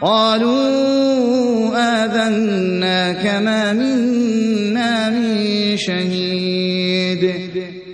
قالوا آذنا كما منا من شهيد.